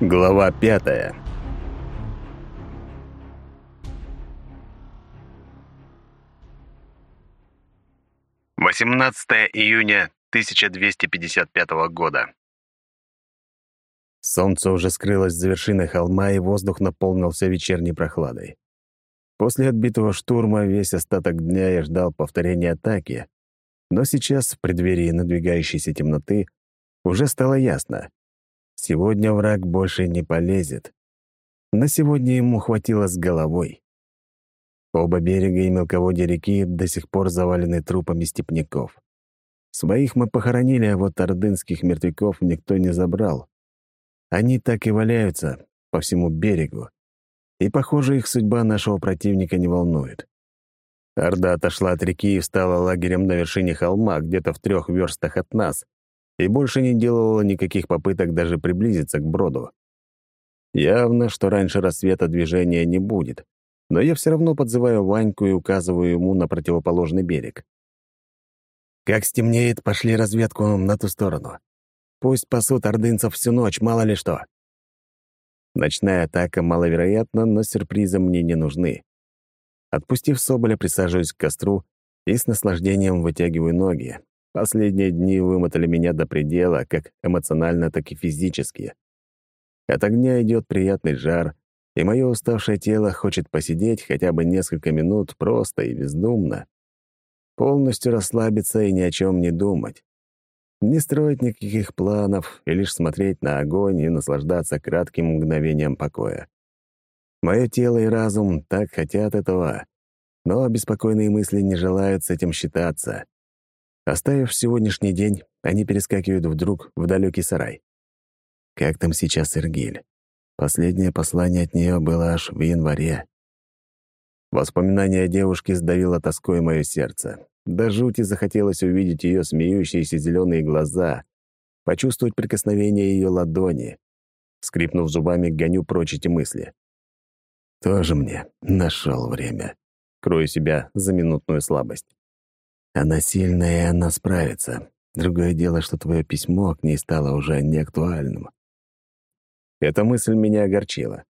Глава пятая. Восемнадцатое июня 1255 года. Солнце уже скрылось за вершиной холма, и воздух наполнился вечерней прохладой. После отбитого штурма весь остаток дня я ждал повторения атаки, но сейчас, в преддверии надвигающейся темноты, уже стало ясно. Сегодня враг больше не полезет. На сегодня ему хватило с головой. Оба берега и мелководья реки до сих пор завалены трупами степняков. Своих мы похоронили, а вот ордынских мертвяков никто не забрал. Они так и валяются по всему берегу. И, похоже, их судьба нашего противника не волнует. Орда отошла от реки и встала лагерем на вершине холма, где-то в трех верстах от нас, и больше не делала никаких попыток даже приблизиться к броду. Явно, что раньше рассвета движения не будет, но я все равно подзываю Ваньку и указываю ему на противоположный берег. Как стемнеет, пошли разведку на ту сторону. Пусть пасут ордынцев всю ночь, мало ли что. Ночная атака маловероятна, но сюрпризы мне не нужны. Отпустив Соболя, присаживаюсь к костру и с наслаждением вытягиваю ноги. Последние дни вымотали меня до предела, как эмоционально, так и физически. От огня идет приятный жар, и мое уставшее тело хочет посидеть хотя бы несколько минут просто и бездумно. Полностью расслабиться и ни о чем не думать. Не строить никаких планов и лишь смотреть на огонь и наслаждаться кратким мгновением покоя. Мое тело и разум так хотят этого, но беспокойные мысли не желают с этим считаться. Оставив сегодняшний день, они перескакивают вдруг в далекий сарай. Как там сейчас Иргиль? Последнее послание от нее было аж в январе. Воспоминание о девушке сдавило тоской мое сердце. До жути захотелось увидеть ее смеющиеся зеленые глаза, почувствовать прикосновение ее ладони. Скрипнув зубами, гоню прочь эти мысли. Тоже мне нашел время. Крою себя за минутную слабость. Она сильная, и она справится. Другое дело, что твое письмо к ней стало уже неактуальным. Эта мысль меня огорчила.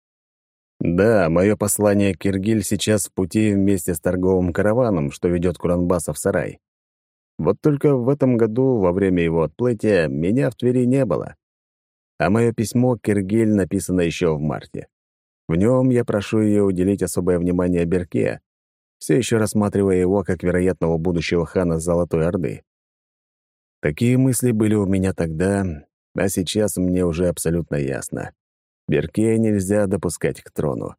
Да, мое послание Киргиль сейчас в пути вместе с торговым караваном, что ведет Куранбаса в сарай. Вот только в этом году, во время его отплытия, меня в Твери не было. А мое письмо Киргиль написано еще в марте. В нем я прошу ее уделить особое внимание Берке, все еще рассматривая его как вероятного будущего хана Золотой Орды. Такие мысли были у меня тогда, а сейчас мне уже абсолютно ясно. Берке нельзя допускать к трону.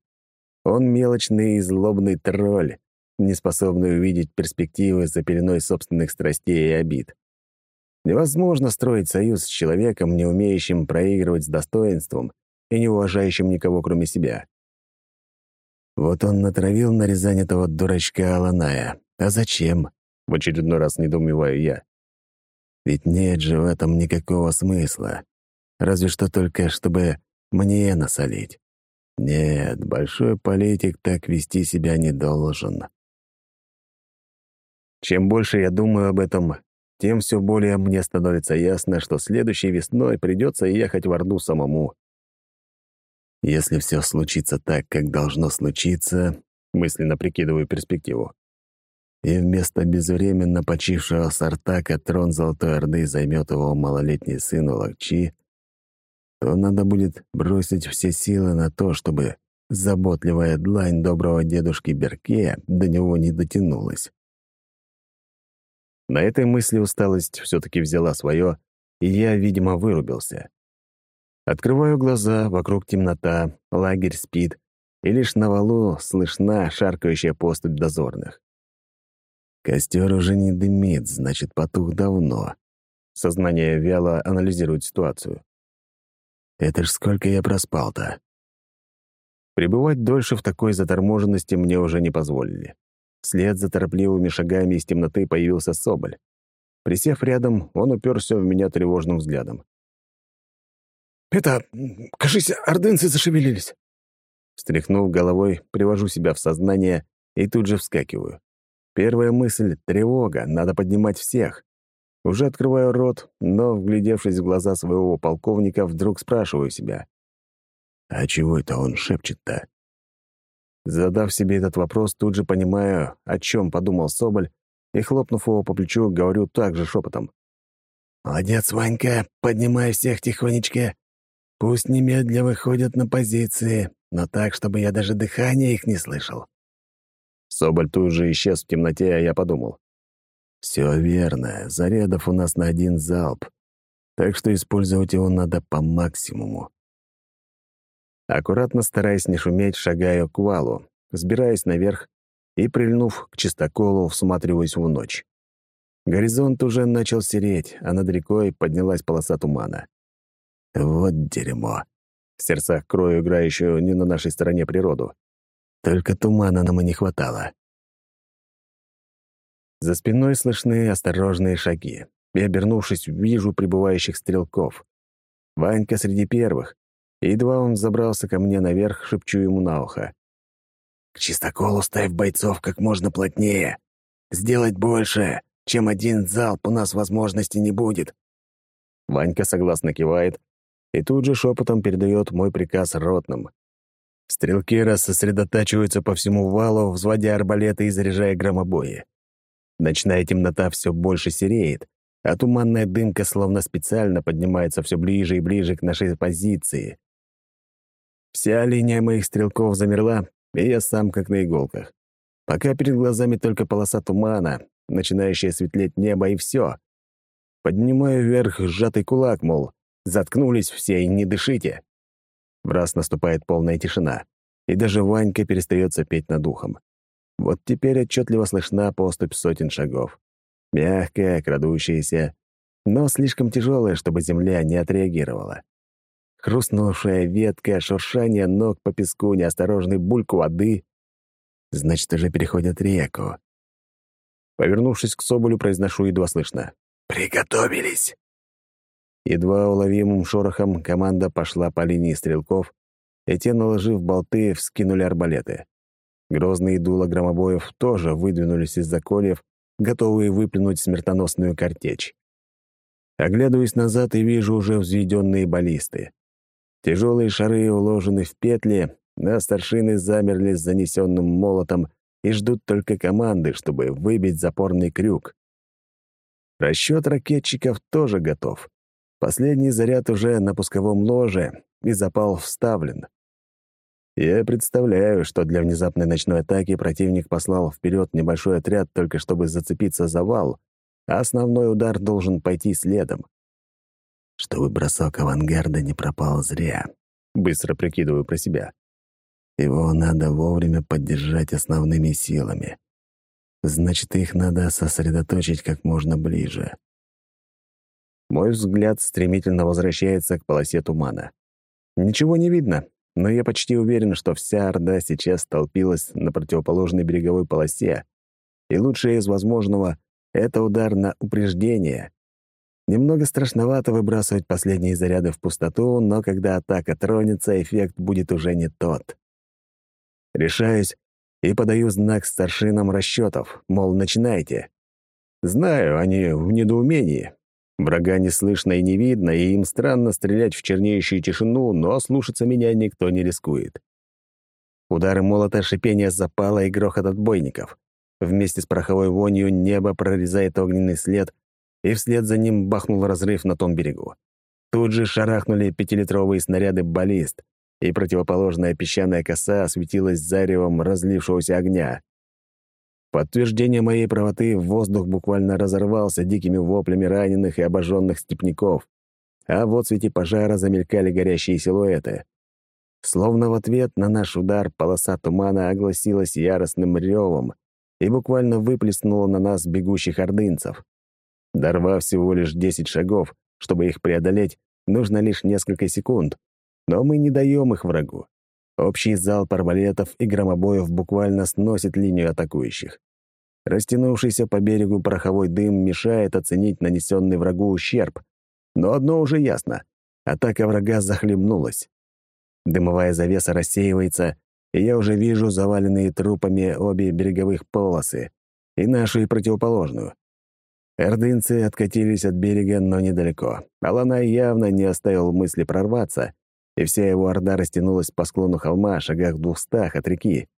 Он мелочный и злобный тролль, не способный увидеть перспективы за пеленой собственных страстей и обид. Невозможно строить союз с человеком, не умеющим проигрывать с достоинством и не уважающим никого, кроме себя. Вот он натравил на Рязань этого дурачка Аланая. А зачем? В очередной раз недоумеваю я. Ведь нет же в этом никакого смысла. Разве что только, чтобы мне насолить. Нет, большой политик так вести себя не должен. Чем больше я думаю об этом, тем все более мне становится ясно, что следующей весной придется ехать в Орду самому. Если все случится так, как должно случиться, мысленно прикидываю перспективу, и вместо безвременно почившего Сартака трон Золотой Орды займет его малолетний сын Лакчи, то надо будет бросить все силы на то, чтобы заботливая длань доброго дедушки Берке до него не дотянулась. На этой мысли усталость все-таки взяла свое, и я, видимо, вырубился. Открываю глаза, вокруг темнота, лагерь спит, и лишь на валу слышна шаркающая поступь дозорных. Костер уже не дымит, значит, потух давно. Сознание вяло анализирует ситуацию. Это ж сколько я проспал-то. Пребывать дольше в такой заторможенности мне уже не позволили. Вслед за торопливыми шагами из темноты появился Соболь. Присев рядом, он уперся в меня тревожным взглядом. «Это, кажись, ордынцы зашевелились». Встряхнув головой, привожу себя в сознание и тут же вскакиваю. Первая мысль — тревога, надо поднимать всех. Уже открываю рот, но, вглядевшись в глаза своего полковника, вдруг спрашиваю себя. А чего это он шепчет-то? Задав себе этот вопрос, тут же понимаю, о чем подумал Соболь, и, хлопнув его по плечу, говорю также шепотом. «Молодец, Ванька, поднимай всех тихонечко. Пусть немедля выходят на позиции, но так, чтобы я даже дыхания их не слышал». Соболь тут же исчез в темноте, а я подумал. «Все верно, зарядов у нас на один залп, так что использовать его надо по максимуму». Аккуратно стараясь не шуметь, шагаю к валу, сбираюсь наверх и, прильнув к чистоколу, всматриваюсь в ночь. Горизонт уже начал сереть, а над рекой поднялась полоса тумана. Вот дерьмо. В сердцах крою играющую не на нашей стороне природу. Только тумана нам и не хватало. За спиной слышны осторожные шаги, и, обернувшись, вижу прибывающих стрелков. Ванька среди первых, едва он забрался ко мне наверх, шепчу ему на ухо. «К чистоколу ставь бойцов как можно плотнее. Сделать больше, чем один залп у нас возможности не будет». Ванька согласно кивает и тут же шепотом передает мой приказ ротным. Стрелки рассосредотачиваются по всему валу, взводя арбалеты и заряжая громобои. Ночная темнота все больше сереет, а туманная дымка словно специально поднимается все ближе и ближе к нашей позиции. Вся линия моих стрелков замерла, и я сам как на иголках. Пока перед глазами только полоса тумана, начинающая светлеть небо, и все. Поднимаю вверх сжатый кулак, мол, заткнулись все и не дышите. В раз наступает полная тишина, и даже Ванька перестает петь над ухом. Вот теперь отчетливо слышна поступь сотен шагов. Мягкая, крадущаяся, но слишком тяжелая, чтобы земля не отреагировала хрустнувшая ветка, шуршание ног по песку, неосторожный бульк воды. Значит, уже переходят реку. Повернувшись к Соболю, произношу едва слышно. «Приготовились!» Едва уловимым шорохом команда пошла по линии стрелков, и те, наложив болты, вскинули арбалеты. Грозные дула громобоев тоже выдвинулись из-за кольев, готовые выплюнуть смертоносную картечь. Оглядываюсь назад и вижу уже взведенные баллисты. Тяжелые шары уложены в петли, а старшины замерли с занесенным молотом и ждут только команды, чтобы выбить запорный крюк. Расчет ракетчиков тоже готов. Последний заряд уже на пусковом ложе, и запал вставлен. Я представляю, что для внезапной ночной атаки противник послал вперед небольшой отряд только чтобы зацепиться за вал, а основной удар должен пойти следом чтобы бросок авангарда не пропал зря. Быстро прикидываю про себя. Его надо вовремя поддержать основными силами. Значит, их надо сосредоточить как можно ближе. Мой взгляд стремительно возвращается к полосе тумана. Ничего не видно, но я почти уверен, что вся Орда сейчас столпилась на противоположной береговой полосе, и лучшее из возможного — это удар на упреждение, Немного страшновато выбрасывать последние заряды в пустоту, но когда атака тронется, эффект будет уже не тот. Решаюсь и подаю знак старшинам расчетов, мол, начинайте. Знаю, они в недоумении. Врага не слышно и не видно, и им странно стрелять в чернеющую тишину, но слушаться меня никто не рискует. Удары молота, шипение запала и грохот отбойников. Вместе с пороховой вонью небо прорезает огненный след, и вслед за ним бахнул разрыв на том берегу. Тут же шарахнули пятилитровые снаряды баллист, и противоположная песчаная коса осветилась заревом разлившегося огня. Подтверждение моей правоты воздух буквально разорвался дикими воплями раненых и обожженных степняков, а в отсвете пожара замелькали горящие силуэты. Словно в ответ на наш удар полоса тумана огласилась яростным ревом и буквально выплеснула на нас бегущих ордынцев. Дорвав всего лишь 10 шагов, чтобы их преодолеть, нужно лишь несколько секунд. Но мы не даем их врагу. Общий залп арбалетов и громобоев буквально сносит линию атакующих. Растянувшийся по берегу пороховой дым мешает оценить нанесенный врагу ущерб. Но одно уже ясно — атака врага захлебнулась. Дымовая завеса рассеивается, и я уже вижу заваленные трупами обе береговых полосы, и нашу, и противоположную. Эрдынцы откатились от берега, но недалеко. Аланай явно не оставил мысли прорваться, и вся его орда растянулась по склону холма, шагах в двухстах от реки.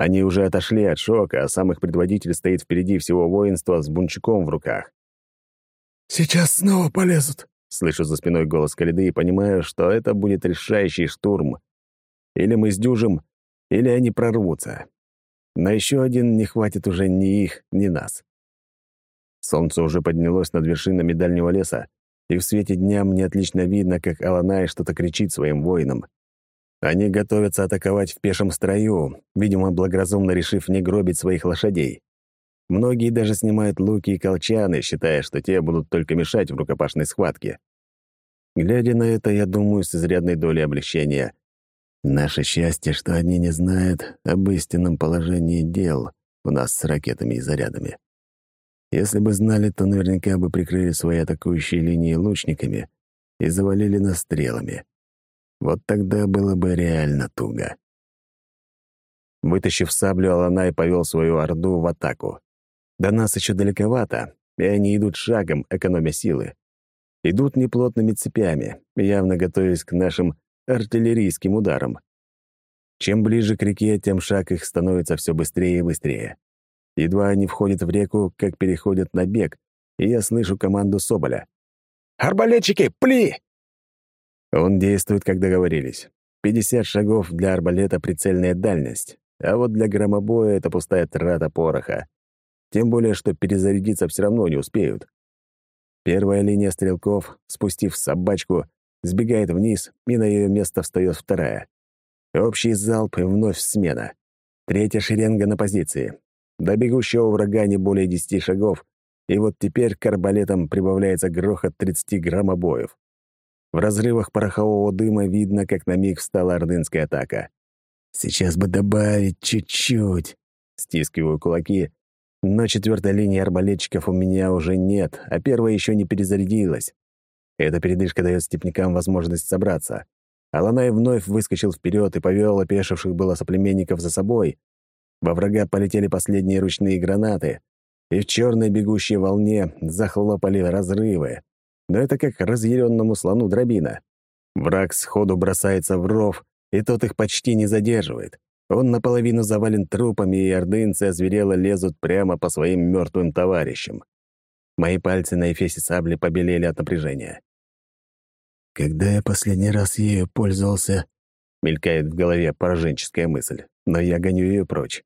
Они уже отошли от шока, а сам их предводитель стоит впереди всего воинства с бунчуком в руках. «Сейчас снова полезут», — слышу за спиной голос Калиды и понимаю, что это будет решающий штурм. Или мы сдюжим, или они прорвутся. На еще один не хватит уже ни их, ни нас. Солнце уже поднялось над вершинами дальнего леса, и в свете дня мне отлично видно, как Аланай что-то кричит своим воинам. Они готовятся атаковать в пешем строю, видимо, благоразумно решив не гробить своих лошадей. Многие даже снимают луки и колчаны, считая, что те будут только мешать в рукопашной схватке. Глядя на это, я думаю с изрядной долей облегчения. Наше счастье, что они не знают об истинном положении дел у нас с ракетами и зарядами. Если бы знали, то наверняка бы прикрыли свои атакующие линии лучниками и завалили нас стрелами. Вот тогда было бы реально туго. Вытащив саблю, Аланай повел свою орду в атаку. До нас еще далековато, и они идут шагом, экономя силы. Идут неплотными цепями, явно готовясь к нашим артиллерийским ударам. Чем ближе к реке, тем шаг их становится все быстрее и быстрее. Едва они входят в реку, как переходят на бег, и я слышу команду Соболя. «Арбалетчики, пли!» Он действует, как договорились. 50 шагов для арбалета — прицельная дальность, а вот для громобоя — это пустая трата пороха. Тем более, что перезарядиться все равно не успеют. Первая линия стрелков, спустив собачку, сбегает вниз, и на ее место встает вторая. Общий залп и вновь смена. Третья шеренга на позиции. До бегущего врага не более десяти шагов, и вот теперь к арбалетам прибавляется грохот 30 граммобоев. В разрывах порохового дыма видно, как на миг встала ордынская атака. «Сейчас бы добавить чуть-чуть», — стискиваю кулаки, но четвертой линии арбалетчиков у меня уже нет, а первая еще не перезарядилась. Эта передышка дает степнякам возможность собраться. Аланай вновь выскочил вперед и повел опешивших было соплеменников за собой, во врага полетели последние ручные гранаты, и в черной бегущей волне захлопали разрывы. Но это как разъяренному слону дробина. Враг сходу бросается в ров, и тот их почти не задерживает. Он наполовину завален трупами, и ордынцы озверело лезут прямо по своим мертвым товарищам. Мои пальцы на эфесе сабли побелели от напряжения. «Когда я последний раз ею пользовался?» — мелькает в голове пораженческая мысль, но я гоню ее прочь.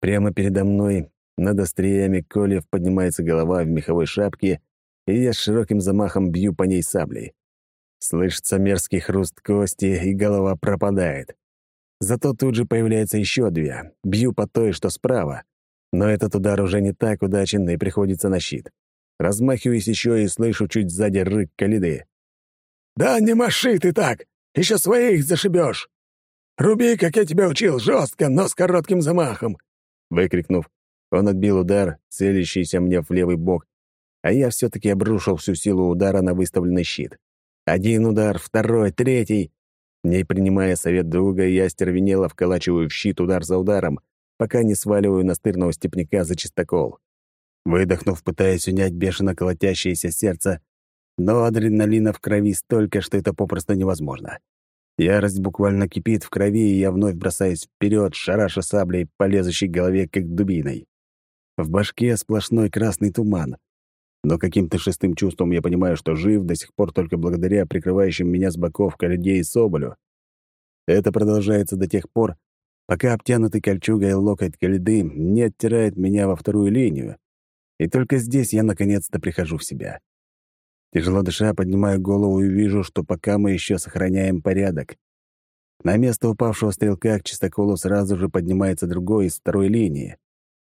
Прямо передо мной, над остриями колев, поднимается голова в меховой шапке, и я широким замахом бью по ней саблей. Слышится мерзкий хруст кости, и голова пропадает. Зато тут же появляется еще две. Бью по той, что справа. Но этот удар уже не так удачен и приходится на щит. Размахиваюсь еще и слышу чуть сзади рык Калиды. «Да не маши ты так! Еще своих зашибешь! Руби, как я тебя учил, жестко, но с коротким замахом! Выкрикнув, он отбил удар, целящийся мне в левый бок, а я все-таки обрушил всю силу удара на выставленный щит. Один удар, второй, третий. Не принимая совет друга, я стервенело вколачиваю в щит удар за ударом, пока не сваливаю настырного степняка за чистокол. Выдохнув, пытаясь унять бешено колотящееся сердце, но адреналина в крови столько, что это попросту невозможно. Ярость буквально кипит в крови, и я вновь бросаюсь вперед, шараша саблей по голове, как дубиной. В башке сплошной красный туман. Но каким-то шестым чувством я понимаю, что жив до сих пор только благодаря прикрывающим меня с боков Каледе и Соболю. Это продолжается до тех пор, пока обтянутый кольчугой локоть Каледы не оттирает меня во вторую линию. И только здесь я наконец-то прихожу в себя. Тяжело дыша, поднимаю голову и вижу, что пока мы еще сохраняем порядок. На место упавшего стрелка к чистоколу сразу же поднимается другой из второй линии.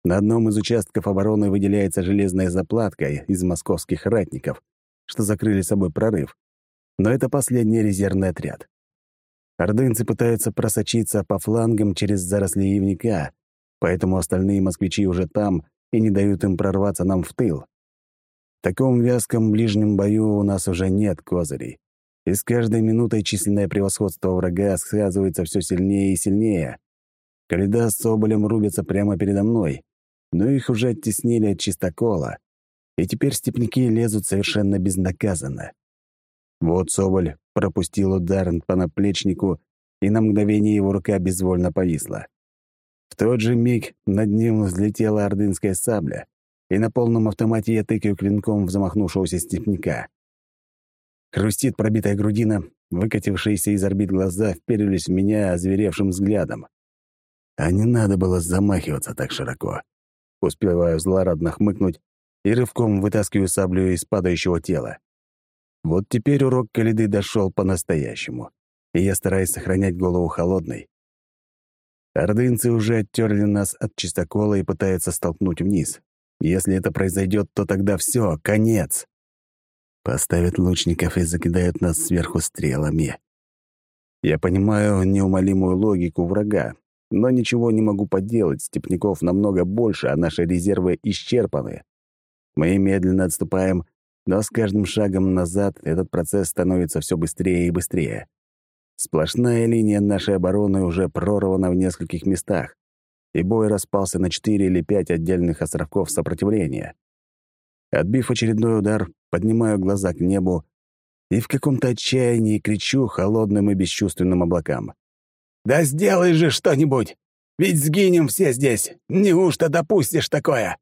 На одном из участков обороны выделяется железная заплатка из московских ратников, что закрыли собой прорыв. Но это последний резервный отряд. Ордынцы пытаются просочиться по флангам через заросли ивника, поэтому остальные москвичи уже там и не дают им прорваться нам в тыл. В таком вязком ближнем бою у нас уже нет козырей. И с каждой минутой численное превосходство врага сказывается все сильнее и сильнее. Каледа с Соболем рубятся прямо передо мной, но их уже оттеснили от чистокола, и теперь степняки лезут совершенно безнаказанно. Вот Соболь пропустил удар по наплечнику, и на мгновение его рука безвольно повисла. В тот же миг над ним взлетела ордынская сабля, и на полном автомате я тыкаю клинком в замахнувшегося степняка. Хрустит пробитая грудина, выкатившиеся из орбит глаза вперились в меня озверевшим взглядом. А не надо было замахиваться так широко. Успеваю злорадно хмыкнуть и рывком вытаскиваю саблю из падающего тела. Вот теперь урок Калиды дошел по-настоящему, и я стараюсь сохранять голову холодной. Ордынцы уже оттерли нас от чистокола и пытаются столкнуть вниз. Если это произойдет, то тогда все, конец. Поставят лучников и закидают нас сверху стрелами. Я понимаю неумолимую логику врага, но ничего не могу поделать, степняков намного больше, а наши резервы исчерпаны. Мы медленно отступаем, но с каждым шагом назад этот процесс становится все быстрее и быстрее. Сплошная линия нашей обороны уже прорвана в нескольких местах, и бой распался на четыре или пять отдельных островков сопротивления. Отбив очередной удар, поднимаю глаза к небу и в каком-то отчаянии кричу холодным и бесчувственным облакам. «Да сделай же что-нибудь! Ведь сгинем все здесь! Неужто допустишь такое?»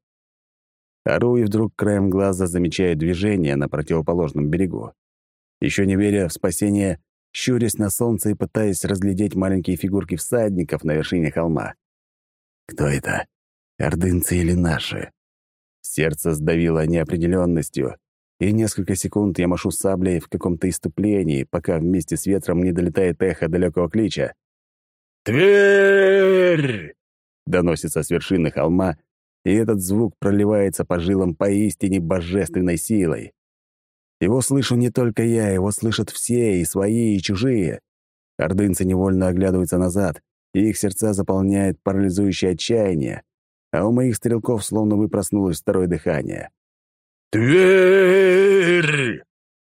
Ору и вдруг краем глаза замечаю движение на противоположном берегу. Еще не веря в спасение, щурясь на солнце и пытаясь разглядеть маленькие фигурки всадников на вершине холма. Кто это? Ордынцы или наши? Сердце сдавило неопределенностью, и несколько секунд я машу саблей в каком-то иступлении, пока вместе с ветром не долетает эхо далекого клича. «Тверь!» — доносится с вершины холма, и этот звук проливается по жилам поистине божественной силой. Его слышу не только я, его слышат все, и свои, и чужие. Ордынцы невольно оглядываются назад, и их сердца заполняет парализующее отчаяние, а у моих стрелков словно бы проснулось второе дыхание. «Тверь!»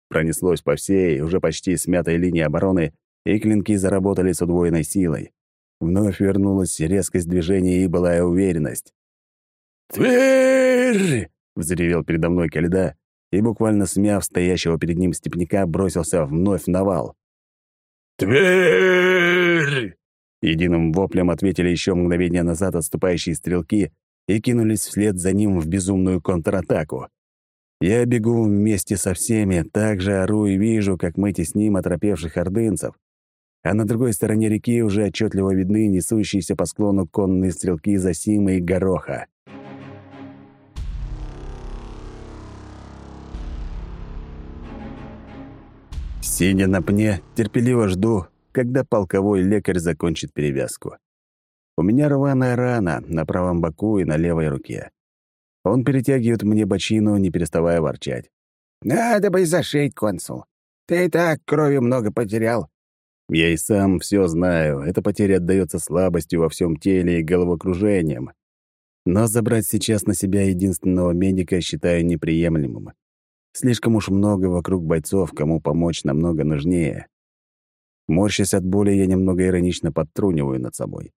Пронеслось по всей, уже почти смятой линии обороны, и клинки заработали с удвоенной силой. Вновь вернулась резкость движения и былая уверенность. «Тверь!» — взревел передо мной Каледа, и, буквально смяв стоящего перед ним степняка, бросился вновь в навал. «Тверь!» Единым воплем ответили еще мгновение назад отступающие стрелки и кинулись вслед за ним в безумную контратаку. Я бегу вместе со всеми, также ору и вижу, как мы тесним оторопевших ордынцев. А на другой стороне реки уже отчетливо видны несущиеся по склону конные стрелки Засимы и Гороха. Сидя на пне, терпеливо жду, когда полковой лекарь закончит перевязку. У меня рваная рана на правом боку и на левой руке. Он перетягивает мне бочину, не переставая ворчать. «Надо бы зашить, консул. Ты и так крови много потерял». Я и сам все знаю. Эта потеря отдается слабостью во всем теле и головокружением. Но забрать сейчас на себя единственного медика считаю неприемлемым. Слишком уж много вокруг бойцов, кому помочь намного нужнее. Морщась от боли, я немного иронично подтруниваю над собой.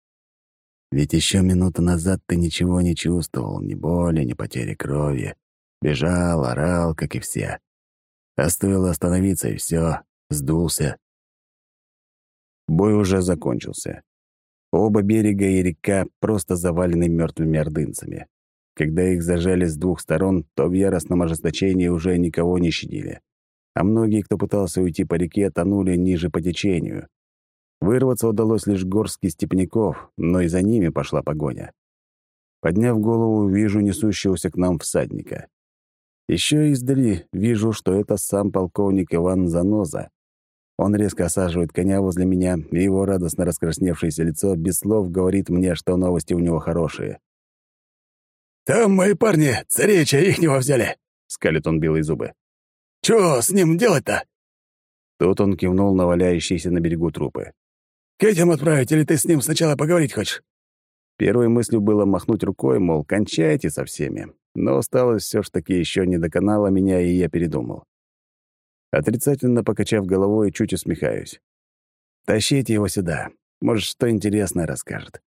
Ведь еще минуту назад ты ничего не чувствовал, ни боли, ни потери крови. Бежал, орал, как и все. А стоило остановиться, и все, сдулся. Бой уже закончился. Оба берега и река просто завалены мертвыми ордынцами. Когда их зажали с двух сторон, то в яростном ожесточении уже никого не щадили. А многие, кто пытался уйти по реке, тонули ниже по течению. Вырваться удалось лишь горстке степняков, но и за ними пошла погоня. Подняв голову, вижу несущегося к нам всадника. Еще издали вижу, что это сам полковник Иван Заноза. Он резко осаживает коня возле меня, и его радостно раскрасневшееся лицо без слов говорит мне, что новости у него хорошие. «Там мои парни царевича ихнего взяли!» — скалит он белые зубы. «Чё с ним делать-то?» Тут он кивнул на валяющиеся на берегу трупы. К этим отправить, или ты с ним сначала поговорить хочешь?» Первой мыслью было махнуть рукой, мол, кончайте со всеми. Но осталось все ж таки еще не доконало меня, и я передумал. Отрицательно покачав головой, чуть усмехаюсь. «Тащите его сюда. Может, что интересное расскажет».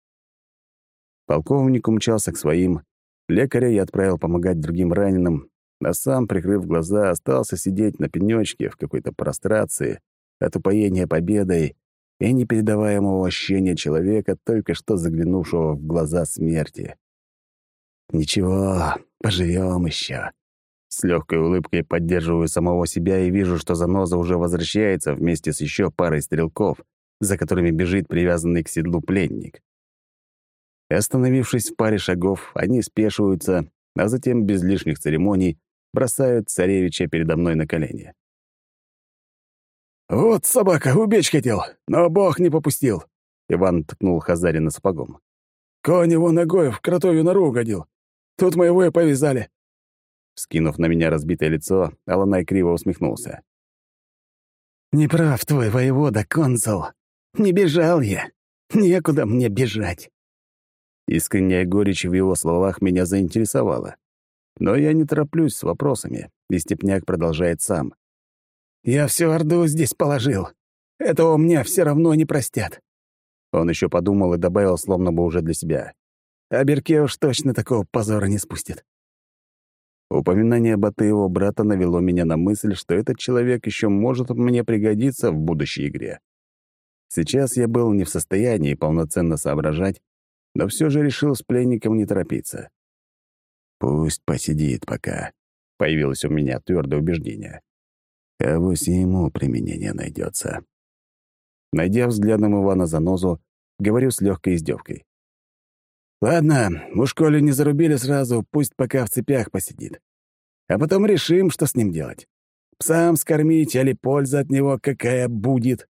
Полковник умчался к своим. Лекаря я отправил помогать другим раненым, а сам, прикрыв глаза, остался сидеть на пенёчке в какой-то прострации от упоения победой и непередаваемого ощущения человека, только что заглянувшего в глаза смерти. «Ничего, поживем еще. С легкой улыбкой поддерживаю самого себя и вижу, что заноза уже возвращается вместе с еще парой стрелков, за которыми бежит привязанный к седлу пленник. Остановившись в паре шагов, они спешиваются, а затем без лишних церемоний бросают царевича передо мной на колени. «Вот собака, убечь хотел, но бог не попустил», — Иван ткнул Хазарина сапогом. «Конь его ногой в кротовью нору угодил. Тут моего и повязали». Скинув на меня разбитое лицо, Аланай криво усмехнулся. «Неправ твой воевода, консул. Не бежал я. Некуда мне бежать». Искренняя горечь в его словах меня заинтересовала. Но я не тороплюсь с вопросами, и Степняк продолжает сам. «Я всю Орду здесь положил. Этого мне все равно не простят». Он еще подумал и добавил, словно бы уже для себя. «А Берке уж точно такого позора не спустит». Упоминание Батыева брата навело меня на мысль, что этот человек еще может мне пригодиться в будущей игре. Сейчас я был не в состоянии полноценно соображать, но все же решил с пленником не торопиться. Пусть посидит пока. Появилось у меня твердое убеждение. А вось ему применение найдется. Найдя взглядом Ивана за нозу, говорю с легкой издевкой. «Ладно, у школе не зарубили сразу, пусть пока в цепях посидит. А потом решим, что с ним делать. Псам скормить или польза от него какая будет».